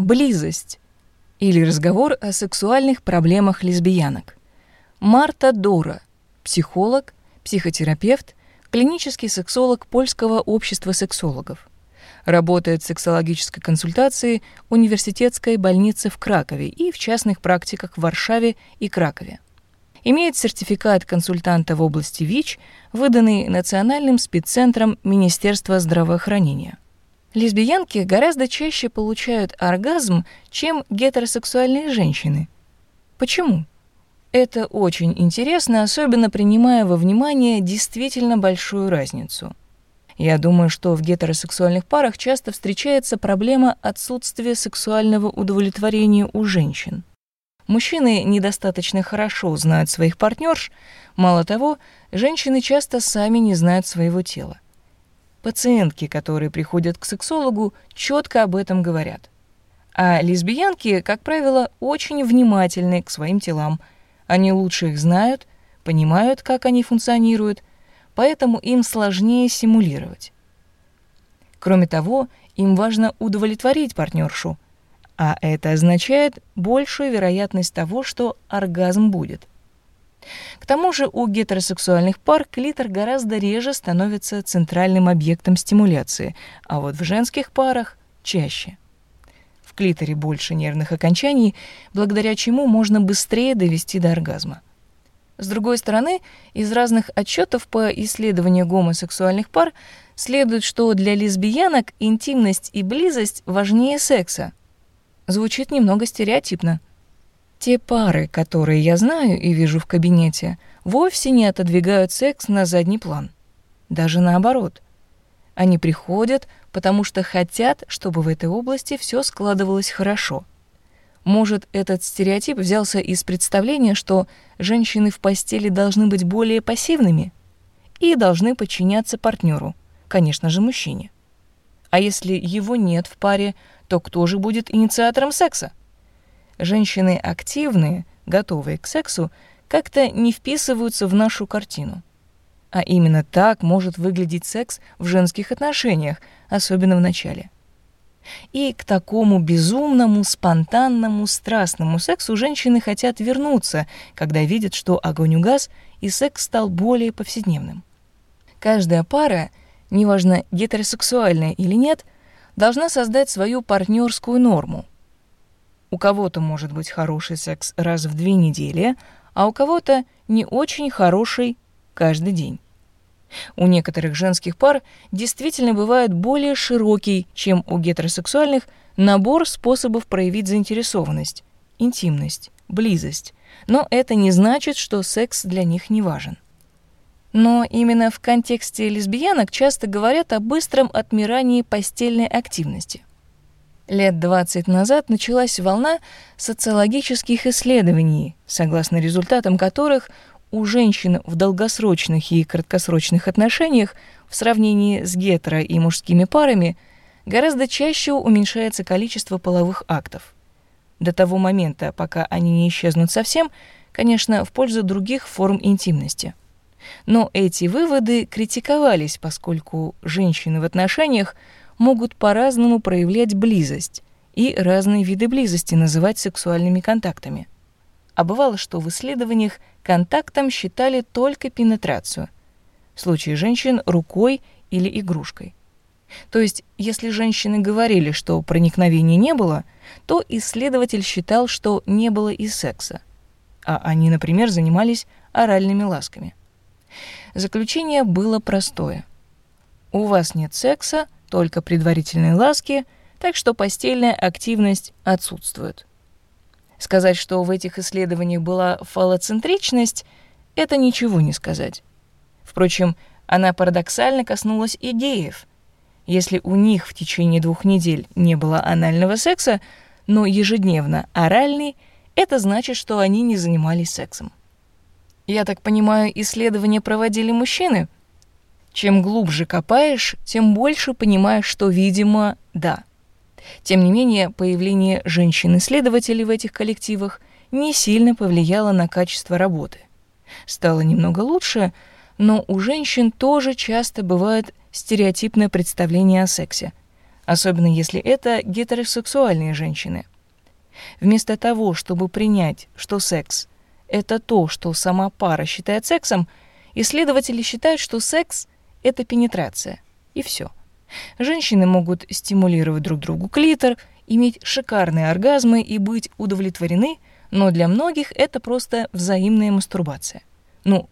Близость или разговор о сексуальных проблемах лесбиянок. Марта Дора, психолог, психотерапевт, клинический сексолог Польского общества сексологов. Работает в сексологической консультации университетской больницы в Кракове и в частных практиках в Варшаве и Кракове. Имеет сертификат консультанта в области ВИЧ, выданный Национальным спеццентром Министерства здравоохранения. Лесбиянки гораздо чаще получают оргазм, чем гетеросексуальные женщины. Почему? Это очень интересно, особенно принимая во внимание действительно большую разницу. Я думаю, что в гетеросексуальных парах часто встречается проблема отсутствия сексуального удовлетворения у женщин. Мужчины недостаточно хорошо знают своих партнерш, мало того, женщины часто сами не знают своего тела. Пациентки, которые приходят к сексологу, четко об этом говорят. А лесбиянки, как правило, очень внимательны к своим телам – они лучше их знают, понимают, как они функционируют, поэтому им сложнее симулировать. Кроме того, им важно удовлетворить партнершу, а это означает большую вероятность того, что оргазм будет. К тому же у гетеросексуальных пар клитор гораздо реже становится центральным объектом стимуляции, а вот в женских парах чаще в клиторе больше нервных окончаний, благодаря чему можно быстрее довести до оргазма. С другой стороны, из разных отчетов по исследованию гомосексуальных пар следует, что для лесбиянок интимность и близость важнее секса. Звучит немного стереотипно. Те пары, которые я знаю и вижу в кабинете, вовсе не отодвигают секс на задний план. Даже наоборот. Они приходят, потому что хотят, чтобы в этой области все складывалось хорошо. Может, этот стереотип взялся из представления, что женщины в постели должны быть более пассивными и должны подчиняться партнеру, конечно же, мужчине. А если его нет в паре, то кто же будет инициатором секса? Женщины активные, готовые к сексу, как-то не вписываются в нашу картину. А именно так может выглядеть секс в женских отношениях, особенно в начале. И к такому безумному, спонтанному, страстному сексу женщины хотят вернуться, когда видят, что огонь угас и секс стал более повседневным. Каждая пара, неважно гетеросексуальная или нет, должна создать свою партнерскую норму. У кого-то может быть хороший секс раз в две недели, а у кого-то не очень хороший каждый день. У некоторых женских пар действительно бывает более широкий, чем у гетеросексуальных, набор способов проявить заинтересованность, интимность, близость, но это не значит, что секс для них не важен. Но именно в контексте лесбиянок часто говорят о быстром отмирании постельной активности. Лет 20 назад началась волна социологических исследований, согласно результатам которых у женщин в долгосрочных и краткосрочных отношениях в сравнении с гетеро и мужскими парами гораздо чаще уменьшается количество половых актов. До того момента, пока они не исчезнут совсем, конечно, в пользу других форм интимности. Но эти выводы критиковались, поскольку женщины в отношениях могут по-разному проявлять близость и разные виды близости называть сексуальными контактами. А бывало, что в исследованиях контактом считали только пенетрацию. В случае женщин — рукой или игрушкой. То есть, если женщины говорили, что проникновения не было, то исследователь считал, что не было и секса. А они, например, занимались оральными ласками. Заключение было простое. У вас нет секса, только предварительные ласки, так что постельная активность отсутствует. Сказать, что в этих исследованиях была фалоцентричность, это ничего не сказать. Впрочем, она парадоксально коснулась и геев. Если у них в течение двух недель не было анального секса, но ежедневно оральный, это значит, что они не занимались сексом. Я так понимаю, исследования проводили мужчины? Чем глубже копаешь, тем больше понимаешь, что, видимо, да. Тем не менее, появление женщин-исследователей в этих коллективах не сильно повлияло на качество работы. Стало немного лучше, но у женщин тоже часто бывает стереотипное представление о сексе, особенно если это гетеросексуальные женщины. Вместо того, чтобы принять, что секс — это то, что сама пара считает сексом, исследователи считают, что секс — это пенетрация. И все. Женщины могут стимулировать друг другу клитор, иметь шикарные оргазмы и быть удовлетворены, но для многих это просто взаимная мастурбация. Ну,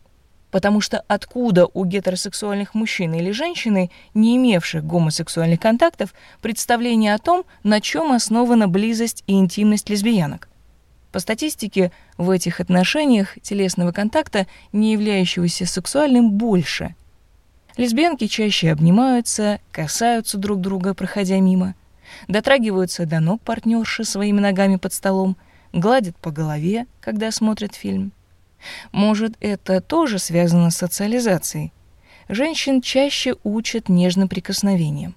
потому что откуда у гетеросексуальных мужчин или женщины, не имевших гомосексуальных контактов, представление о том, на чем основана близость и интимность лесбиянок? По статистике, в этих отношениях телесного контакта, не являющегося сексуальным, больше. Лесбиянки чаще обнимаются, касаются друг друга, проходя мимо, дотрагиваются до ног партнерши своими ногами под столом, гладят по голове, когда смотрят фильм. Может, это тоже связано с социализацией. Женщин чаще учат нежным прикосновениям.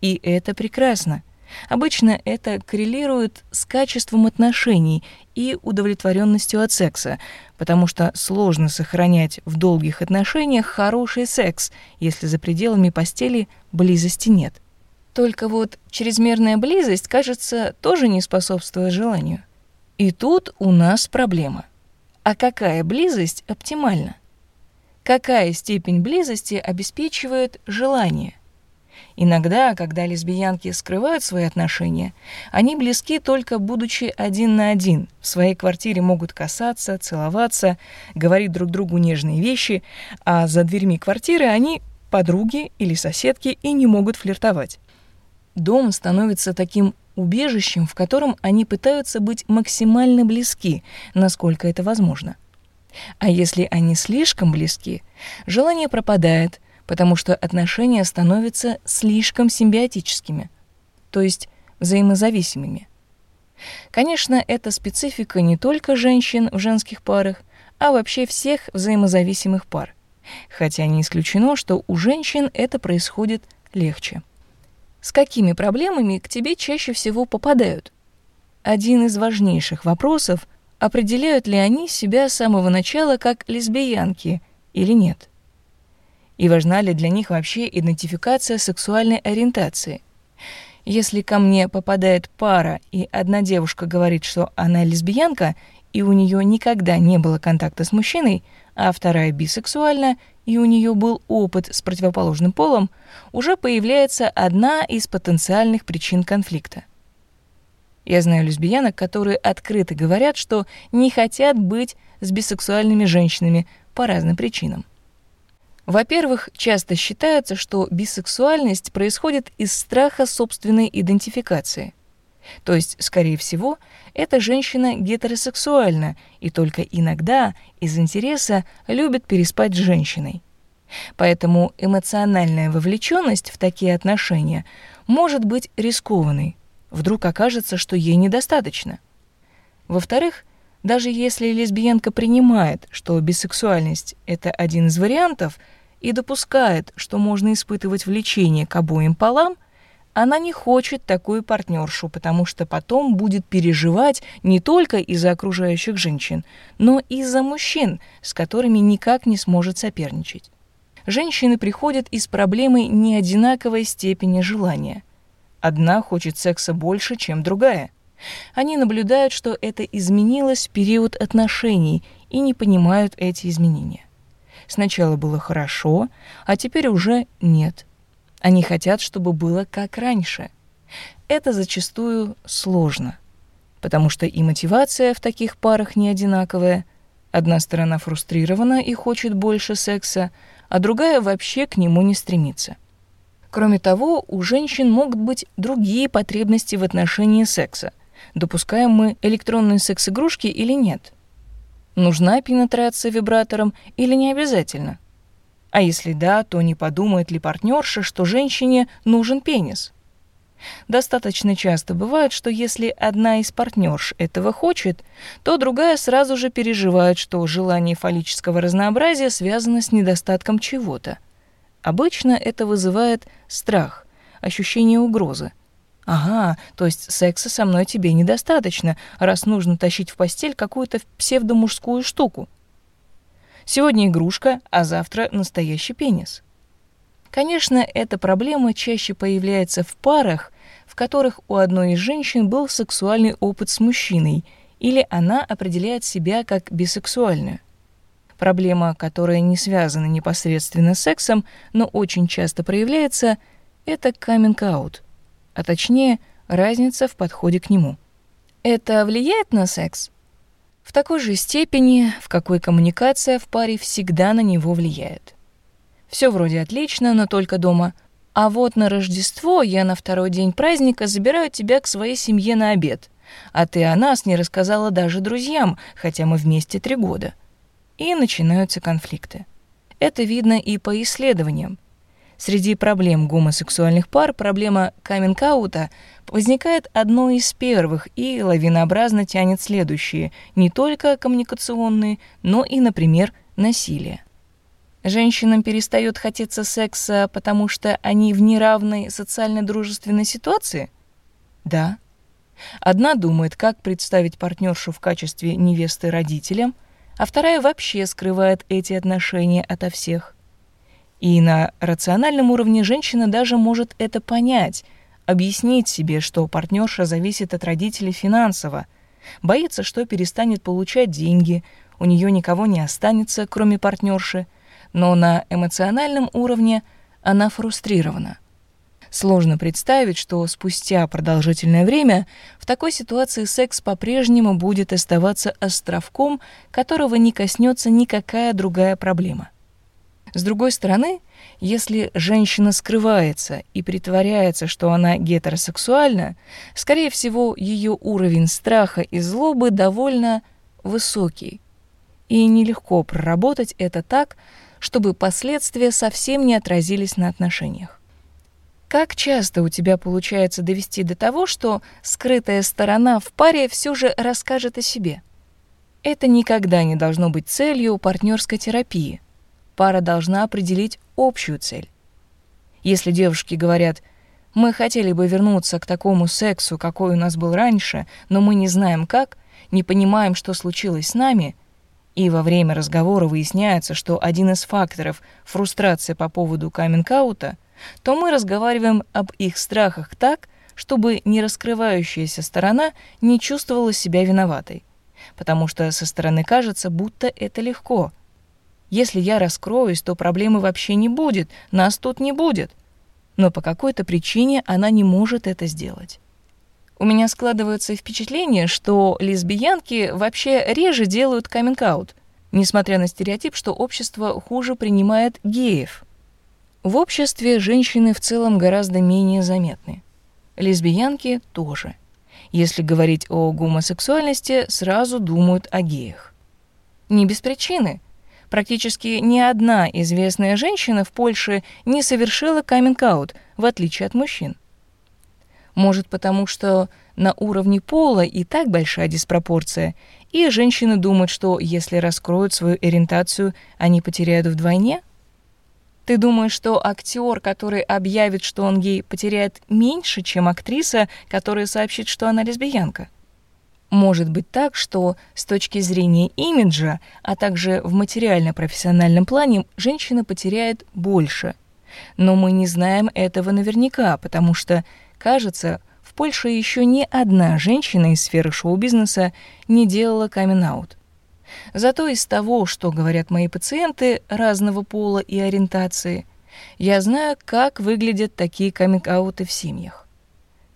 И это прекрасно. Обычно это коррелирует с качеством отношений и удовлетворенностью от секса, потому что сложно сохранять в долгих отношениях хороший секс, если за пределами постели близости нет. Только вот чрезмерная близость, кажется, тоже не способствует желанию. И тут у нас проблема. А какая близость оптимальна? Какая степень близости обеспечивает желание? Иногда, когда лесбиянки скрывают свои отношения, они близки только будучи один на один. В своей квартире могут касаться, целоваться, говорить друг другу нежные вещи, а за дверьми квартиры они подруги или соседки и не могут флиртовать. Дом становится таким убежищем, в котором они пытаются быть максимально близки, насколько это возможно. А если они слишком близки, желание пропадает, потому что отношения становятся слишком симбиотическими, то есть взаимозависимыми. Конечно, это специфика не только женщин в женских парах, а вообще всех взаимозависимых пар. Хотя не исключено, что у женщин это происходит легче. С какими проблемами к тебе чаще всего попадают? Один из важнейших вопросов – определяют ли они себя с самого начала как лесбиянки или нет? И важна ли для них вообще идентификация сексуальной ориентации? Если ко мне попадает пара, и одна девушка говорит, что она лесбиянка, и у нее никогда не было контакта с мужчиной, а вторая бисексуальна, и у нее был опыт с противоположным полом, уже появляется одна из потенциальных причин конфликта. Я знаю лесбиянок, которые открыто говорят, что не хотят быть с бисексуальными женщинами по разным причинам. Во-первых, часто считается, что бисексуальность происходит из страха собственной идентификации. То есть, скорее всего, эта женщина гетеросексуальна и только иногда из интереса любит переспать с женщиной. Поэтому эмоциональная вовлеченность в такие отношения может быть рискованной. Вдруг окажется, что ей недостаточно. Во-вторых, даже если лесбиянка принимает, что бисексуальность — это один из вариантов, и допускает, что можно испытывать влечение к обоим полам — она не хочет такую партнершу, потому что потом будет переживать не только из-за окружающих женщин, но и из-за мужчин, с которыми никак не сможет соперничать. Женщины приходят из проблемы неодинаковой степени желания. Одна хочет секса больше, чем другая. Они наблюдают, что это изменилось в период отношений и не понимают эти изменения. Сначала было хорошо, а теперь уже нет. Они хотят, чтобы было как раньше. Это зачастую сложно, потому что и мотивация в таких парах не одинаковая. Одна сторона фрустрирована и хочет больше секса, а другая вообще к нему не стремится. Кроме того, у женщин могут быть другие потребности в отношении секса. Допускаем мы электронные секс-игрушки или нет? Нужна пенетрация вибратором или не обязательно? А если да, то не подумает ли партнерша, что женщине нужен пенис? Достаточно часто бывает, что если одна из партнерш этого хочет, то другая сразу же переживает, что желание фаллического разнообразия связано с недостатком чего-то. Обычно это вызывает страх, ощущение угрозы. Ага, то есть секса со мной тебе недостаточно, раз нужно тащить в постель какую-то псевдомужскую штуку. Сегодня игрушка, а завтра настоящий пенис. Конечно, эта проблема чаще появляется в парах, в которых у одной из женщин был сексуальный опыт с мужчиной, или она определяет себя как бисексуальную. Проблема, которая не связана непосредственно с сексом, но очень часто проявляется, это каминг-аут, а точнее разница в подходе к нему. Это влияет на секс? В такой же степени, в какой коммуникация в паре всегда на него влияет. Все вроде отлично, но только дома. А вот на Рождество я на второй день праздника забираю тебя к своей семье на обед. А ты о нас не рассказала даже друзьям, хотя мы вместе три года. И начинаются конфликты. Это видно и по исследованиям. Среди проблем гомосексуальных пар проблема каминг-аута возникает одной из первых и лавинообразно тянет следующие, не только коммуникационные, но и, например, насилие. Женщинам перестает хотеться секса, потому что они в неравной социально-дружественной ситуации? Да. Одна думает, как представить партнершу в качестве невесты родителям, а вторая вообще скрывает эти отношения ото всех. И на рациональном уровне женщина даже может это понять, объяснить себе, что партнерша зависит от родителей финансово, боится, что перестанет получать деньги, у нее никого не останется, кроме партнерши, но на эмоциональном уровне она фрустрирована. Сложно представить, что спустя продолжительное время в такой ситуации секс по-прежнему будет оставаться островком, которого не коснется никакая другая проблема. С другой стороны, если женщина скрывается и притворяется, что она гетеросексуальна, скорее всего, ее уровень страха и злобы довольно высокий. И нелегко проработать это так, чтобы последствия совсем не отразились на отношениях. Как часто у тебя получается довести до того, что скрытая сторона в паре все же расскажет о себе? Это никогда не должно быть целью партнерской терапии – пара должна определить общую цель. Если девушки говорят «мы хотели бы вернуться к такому сексу, какой у нас был раньше, но мы не знаем как, не понимаем, что случилось с нами», и во время разговора выясняется, что один из факторов — фрустрация по поводу каминг-аута, то мы разговариваем об их страхах так, чтобы не раскрывающаяся сторона не чувствовала себя виноватой. Потому что со стороны кажется, будто это легко, если я раскроюсь, то проблемы вообще не будет, нас тут не будет. Но по какой-то причине она не может это сделать. У меня складывается впечатление, что лесбиянки вообще реже делают каминг-аут, несмотря на стереотип, что общество хуже принимает геев. В обществе женщины в целом гораздо менее заметны. Лесбиянки тоже. Если говорить о гомосексуальности, сразу думают о геях. Не без причины – Практически ни одна известная женщина в Польше не совершила каминг-аут, в отличие от мужчин. Может, потому что на уровне пола и так большая диспропорция, и женщины думают, что если раскроют свою ориентацию, они потеряют вдвойне? Ты думаешь, что актер, который объявит, что он гей, потеряет меньше, чем актриса, которая сообщит, что она лесбиянка? Может быть так, что с точки зрения имиджа, а также в материально-профессиональном плане женщина потеряет больше. Но мы не знаем этого наверняка, потому что, кажется, в Польше еще ни одна женщина из сферы шоу-бизнеса не делала камин-аут. Зато из того, что говорят мои пациенты разного пола и ориентации, я знаю, как выглядят такие каминг-ауты в семьях.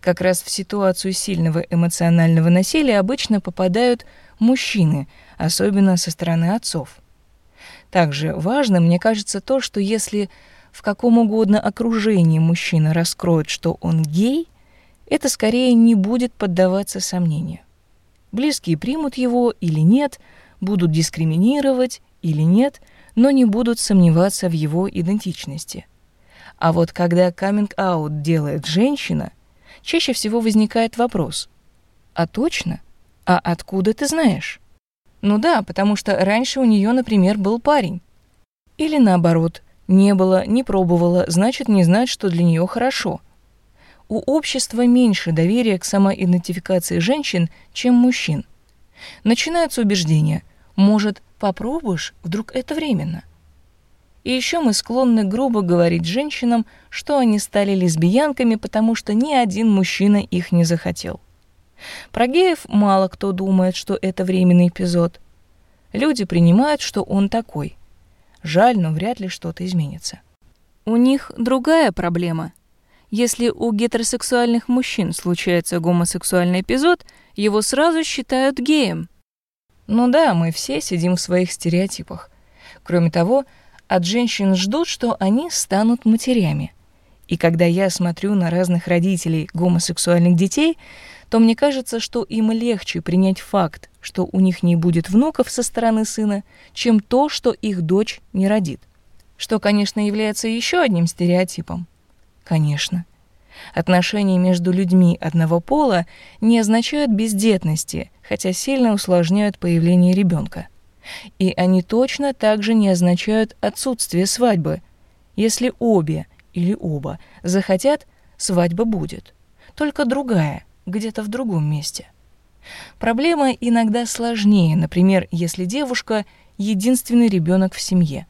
Как раз в ситуацию сильного эмоционального насилия обычно попадают мужчины, особенно со стороны отцов. Также важно, мне кажется, то, что если в каком угодно окружении мужчина раскроет, что он гей, это скорее не будет поддаваться сомнению. Близкие примут его или нет, будут дискриминировать или нет, но не будут сомневаться в его идентичности. А вот когда каминг-аут делает женщина – чаще всего возникает вопрос. А точно? А откуда ты знаешь? Ну да, потому что раньше у нее, например, был парень. Или наоборот, не было, не пробовала, значит, не знает, что для нее хорошо. У общества меньше доверия к самоидентификации женщин, чем мужчин. Начинаются убеждения. Может, попробуешь, вдруг это временно. И еще мы склонны грубо говорить женщинам, что они стали лесбиянками, потому что ни один мужчина их не захотел. Про геев мало кто думает, что это временный эпизод. Люди принимают, что он такой. Жаль, но вряд ли что-то изменится. У них другая проблема. Если у гетеросексуальных мужчин случается гомосексуальный эпизод, его сразу считают геем. Ну да, мы все сидим в своих стереотипах. Кроме того, от женщин ждут, что они станут матерями. И когда я смотрю на разных родителей гомосексуальных детей, то мне кажется, что им легче принять факт, что у них не будет внуков со стороны сына, чем то, что их дочь не родит. Что, конечно, является еще одним стереотипом. Конечно. Отношения между людьми одного пола не означают бездетности, хотя сильно усложняют появление ребенка. И они точно также не означают отсутствие свадьбы. Если обе или оба захотят, свадьба будет. Только другая, где-то в другом месте. Проблема иногда сложнее, например, если девушка — единственный ребенок в семье.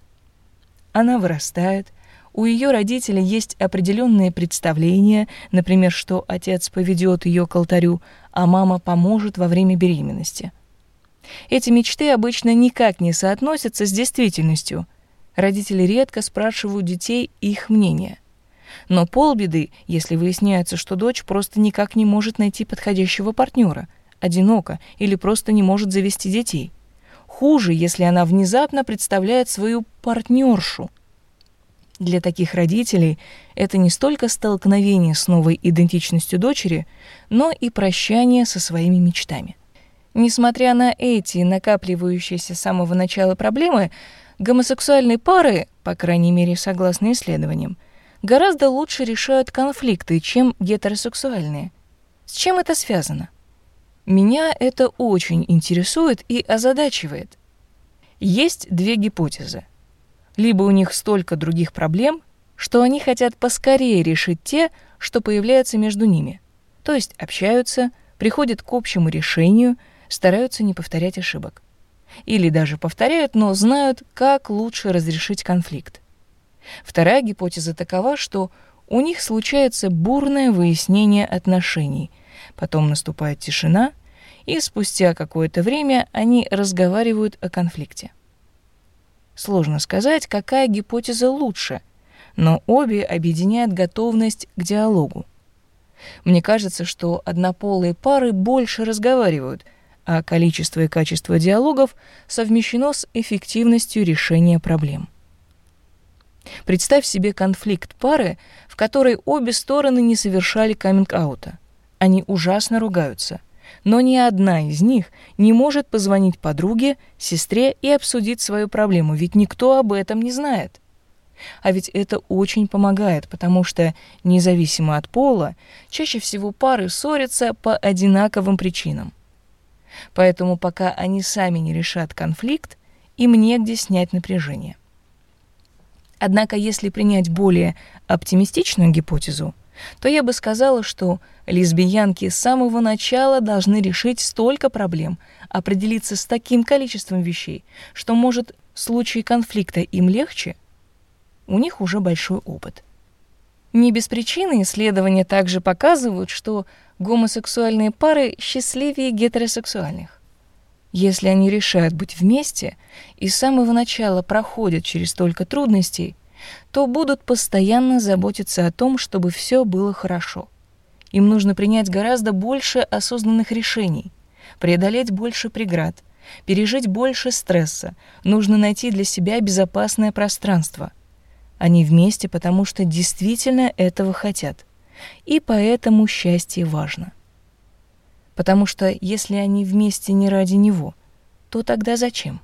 Она вырастает, у ее родителей есть определенные представления, например, что отец поведет ее к алтарю, а мама поможет во время беременности — эти мечты обычно никак не соотносятся с действительностью. Родители редко спрашивают детей их мнение. Но полбеды, если выясняется, что дочь просто никак не может найти подходящего партнера, одинока или просто не может завести детей. Хуже, если она внезапно представляет свою партнершу. Для таких родителей это не столько столкновение с новой идентичностью дочери, но и прощание со своими мечтами. Несмотря на эти накапливающиеся с самого начала проблемы, гомосексуальные пары, по крайней мере, согласно исследованиям, гораздо лучше решают конфликты, чем гетеросексуальные. С чем это связано? Меня это очень интересует и озадачивает. Есть две гипотезы. Либо у них столько других проблем, что они хотят поскорее решить те, что появляются между ними. То есть общаются, приходят к общему решению – стараются не повторять ошибок. Или даже повторяют, но знают, как лучше разрешить конфликт. Вторая гипотеза такова, что у них случается бурное выяснение отношений, потом наступает тишина, и спустя какое-то время они разговаривают о конфликте. Сложно сказать, какая гипотеза лучше, но обе объединяют готовность к диалогу. Мне кажется, что однополые пары больше разговаривают – а количество и качество диалогов совмещено с эффективностью решения проблем. Представь себе конфликт пары, в которой обе стороны не совершали каминг-аута. Они ужасно ругаются, но ни одна из них не может позвонить подруге, сестре и обсудить свою проблему, ведь никто об этом не знает. А ведь это очень помогает, потому что, независимо от пола, чаще всего пары ссорятся по одинаковым причинам. Поэтому пока они сами не решат конфликт, им негде снять напряжение. Однако, если принять более оптимистичную гипотезу, то я бы сказала, что лесбиянки с самого начала должны решить столько проблем, определиться с таким количеством вещей, что, может, в случае конфликта им легче, у них уже большой опыт. Не без причины исследования также показывают, что гомосексуальные пары счастливее гетеросексуальных. Если они решают быть вместе и с самого начала проходят через столько трудностей, то будут постоянно заботиться о том, чтобы все было хорошо. Им нужно принять гораздо больше осознанных решений, преодолеть больше преград, пережить больше стресса, нужно найти для себя безопасное пространство. Они вместе, потому что действительно этого хотят – и поэтому счастье важно. Потому что если они вместе не ради него, то тогда зачем?